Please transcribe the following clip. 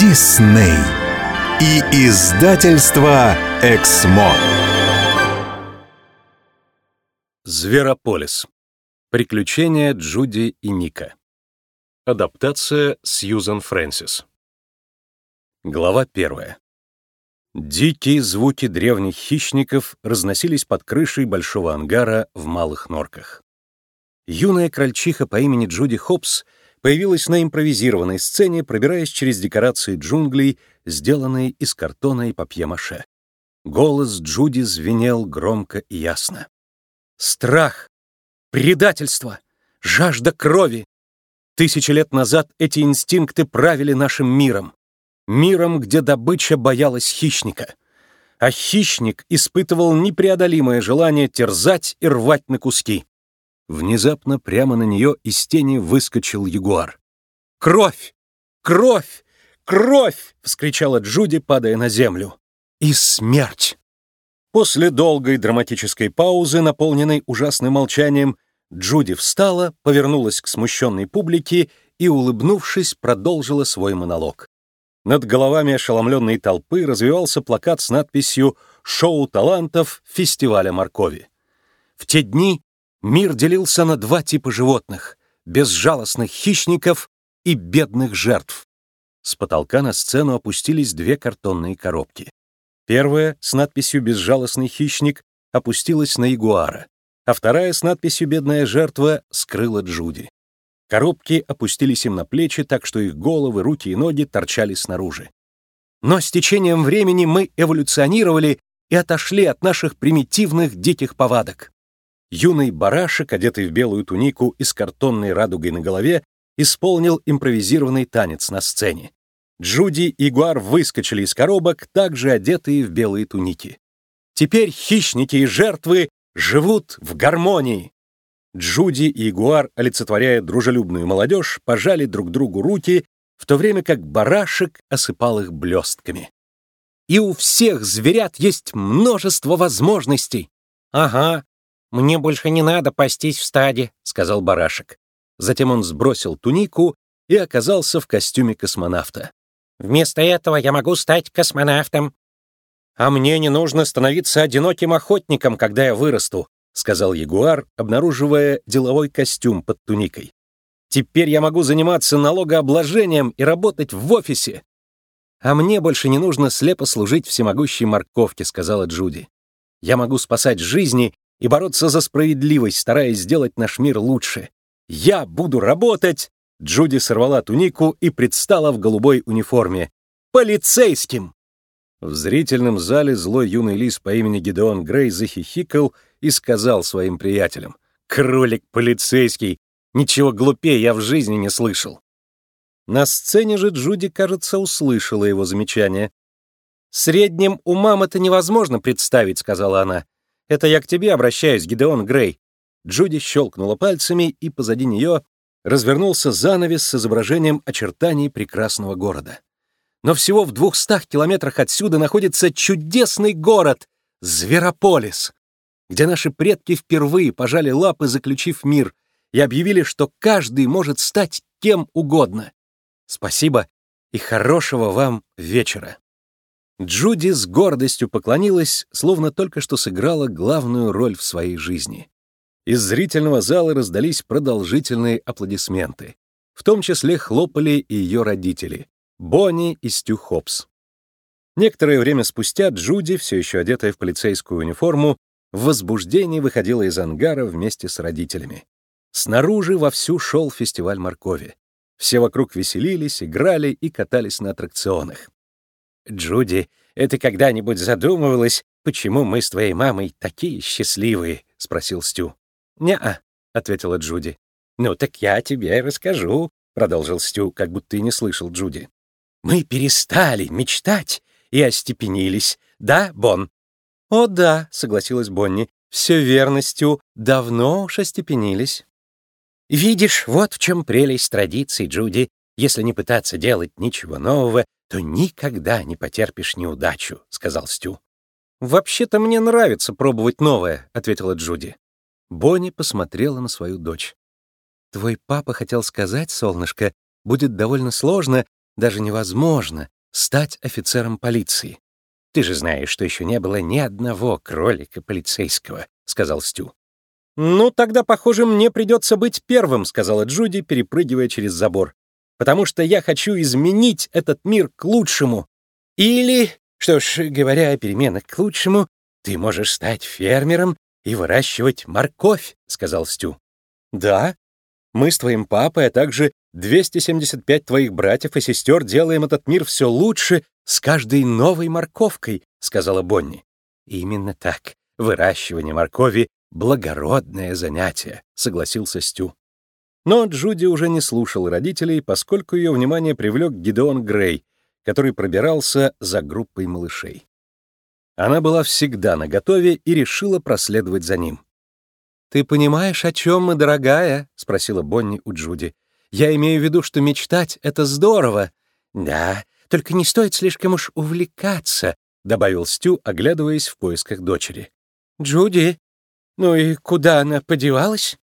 Дисней и издательство Эксмо. Зверополис. Приключения Джуди и Ника. Адаптация Сьюзан Фрэнсис. Глава первая. Дикие звуки древних хищников разносились под крышей большого ангара в малых норках. Юная крольчиха по имени Джуди Хопс появилась на импровизированной сцене, пробираясь через декорации джунглей, сделанные из картона и папье-маше. Голос Джуди звенел громко и ясно. Страх, предательство, жажда крови. Тысячи лет назад эти инстинкты правили нашим миром. Миром, где добыча боялась хищника. А хищник испытывал непреодолимое желание терзать и рвать на куски. Внезапно прямо на нее из тени выскочил ягуар. «Кровь! Кровь! Кровь!» — вскричала Джуди, падая на землю. «И смерть!» После долгой драматической паузы, наполненной ужасным молчанием, Джуди встала, повернулась к смущенной публике и, улыбнувшись, продолжила свой монолог. Над головами ошеломленной толпы развивался плакат с надписью «Шоу талантов фестиваля моркови». В те дни Мир делился на два типа животных — безжалостных хищников и бедных жертв. С потолка на сцену опустились две картонные коробки. Первая, с надписью «Безжалостный хищник», опустилась на ягуара, а вторая с надписью «Бедная жертва» скрыла Джуди. Коробки опустились им на плечи, так что их головы, руки и ноги торчали снаружи. Но с течением времени мы эволюционировали и отошли от наших примитивных диких повадок. Юный барашек, одетый в белую тунику и с картонной радугой на голове, исполнил импровизированный танец на сцене. Джуди и Гуар выскочили из коробок, также одетые в белые туники. Теперь хищники и жертвы живут в гармонии. Джуди и Ягуар, олицетворяя дружелюбную молодежь, пожали друг другу руки, в то время как барашек осыпал их блестками. И у всех зверят есть множество возможностей. Ага, «Мне больше не надо пастись в стаде», — сказал барашек. Затем он сбросил тунику и оказался в костюме космонавта. «Вместо этого я могу стать космонавтом». «А мне не нужно становиться одиноким охотником, когда я вырасту», — сказал Ягуар, обнаруживая деловой костюм под туникой. «Теперь я могу заниматься налогообложением и работать в офисе». «А мне больше не нужно слепо служить всемогущей морковке», — сказала Джуди. «Я могу спасать жизни и бороться за справедливость, стараясь сделать наш мир лучше. Я буду работать!» Джуди сорвала тунику и предстала в голубой униформе. «Полицейским!» В зрительном зале злой юный лис по имени Гидеон Грей захихикал и сказал своим приятелям. «Кролик полицейский! Ничего глупее я в жизни не слышал!» На сцене же Джуди, кажется, услышала его замечание. «Средним умам это невозможно представить», — сказала она. Это я к тебе обращаюсь, Гидеон Грей». Джуди щелкнула пальцами, и позади нее развернулся занавес с изображением очертаний прекрасного города. Но всего в двухстах километрах отсюда находится чудесный город — Зверополис, где наши предки впервые пожали лапы, заключив мир, и объявили, что каждый может стать кем угодно. Спасибо и хорошего вам вечера. Джуди с гордостью поклонилась, словно только что сыграла главную роль в своей жизни. Из зрительного зала раздались продолжительные аплодисменты. В том числе хлопали и ее родители — Бонни и Стю Хопс. Некоторое время спустя Джуди, все еще одетая в полицейскую униформу, в возбуждении выходила из ангара вместе с родителями. Снаружи вовсю шел фестиваль моркови. Все вокруг веселились, играли и катались на аттракционах. «Джуди, это когда-нибудь задумывалась, почему мы с твоей мамой такие счастливые?» — спросил Стю. «Не-а», — ответила Джуди. «Ну так я тебе расскажу», — продолжил Стю, как будто и не слышал Джуди. «Мы перестали мечтать и остепенились, да, Бон?» «О да», — согласилась Бонни, — «все верно, Стю, давно уж остепенились». «Видишь, вот в чем прелесть традиций, Джуди. Если не пытаться делать ничего нового, то никогда не потерпишь неудачу», — сказал Стю. «Вообще-то мне нравится пробовать новое», — ответила Джуди. Бонни посмотрела на свою дочь. «Твой папа хотел сказать, солнышко, будет довольно сложно, даже невозможно стать офицером полиции. Ты же знаешь, что еще не было ни одного кролика полицейского, сказал Стю. «Ну, тогда, похоже, мне придется быть первым», — сказала Джуди, перепрыгивая через забор. «Потому что я хочу изменить этот мир к лучшему. Или, что ж, говоря о переменах к лучшему, ты можешь стать фермером и выращивать морковь», — сказал Стю. «Да, мы с твоим папой, а также 275 твоих братьев и сестер делаем этот мир все лучше с каждой новой морковкой», — сказала Бонни. «Именно так. Выращивание моркови «Благородное занятие», — согласился Стю. Но Джуди уже не слушал родителей, поскольку ее внимание привлек Гидеон Грей, который пробирался за группой малышей. Она была всегда наготове и решила проследовать за ним. «Ты понимаешь, о чем мы, дорогая?» — спросила Бонни у Джуди. «Я имею в виду, что мечтать — это здорово». «Да, только не стоит слишком уж увлекаться», — добавил Стю, оглядываясь в поисках дочери. «Джуди, «Ну и куда она подевалась?»